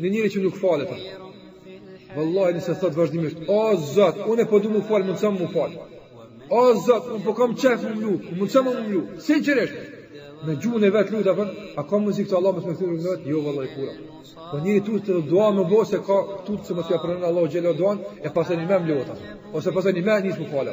Një njeri që nuk falet ta Vallahi nëse thotë vazhdimisht O zot, unë po du mu falë, mundësoma mu falë O zot, unë po kam qef mu mlu, mundësoma mu mlu Sinqerisht, në gjuhën e vet e lut për A ka mundësi këtë Allahu më të me thyrë në vetë? Jo vallahi kurrë Po njeri tu të dua me bo se ka tu të më të ja pranon Allahu xhele ue ala duan E pasanej me mlu ata Ose pasanej me nisë mu falë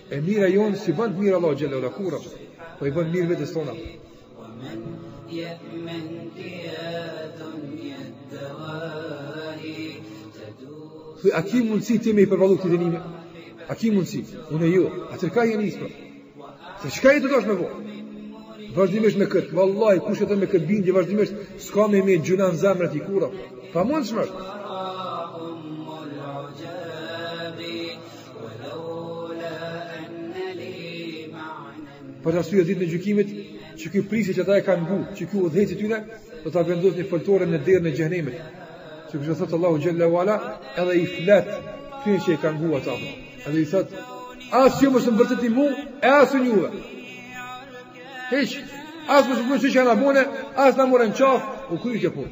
E mira jonë s'i bën mirë Allahut xhele ue ala kurrë. Po i bën mirë vetes tonë. Thuj, a ki mundësi ti me i përballu këto dënime? A ki mundësi? Unë jo. Atëherë ka je nisë, çka je tu dashtë me bo? Vazhdimisht me këtë. Vallahi, kush është me këtë bindje, vazhdimisht s'ka me met gjynah në zemër t'atij kurrë. Pamundshme. Për atë arsye ditën e gjykimit, qeky prijsi që ata e kanë ngu, qeky udhëheqsi i tyre, do ta vendosë një foltore në derën e xhehenemit. Qekështu thotë Allahu xhele ue ala, edhe i flet atyre që e kanë ngu ata. Edhe i thotë, as ju mos më bërtitni mu, e as unë juve. Hiç, as mos më çka që na bone, as na more në qafë, u kry kjo punë.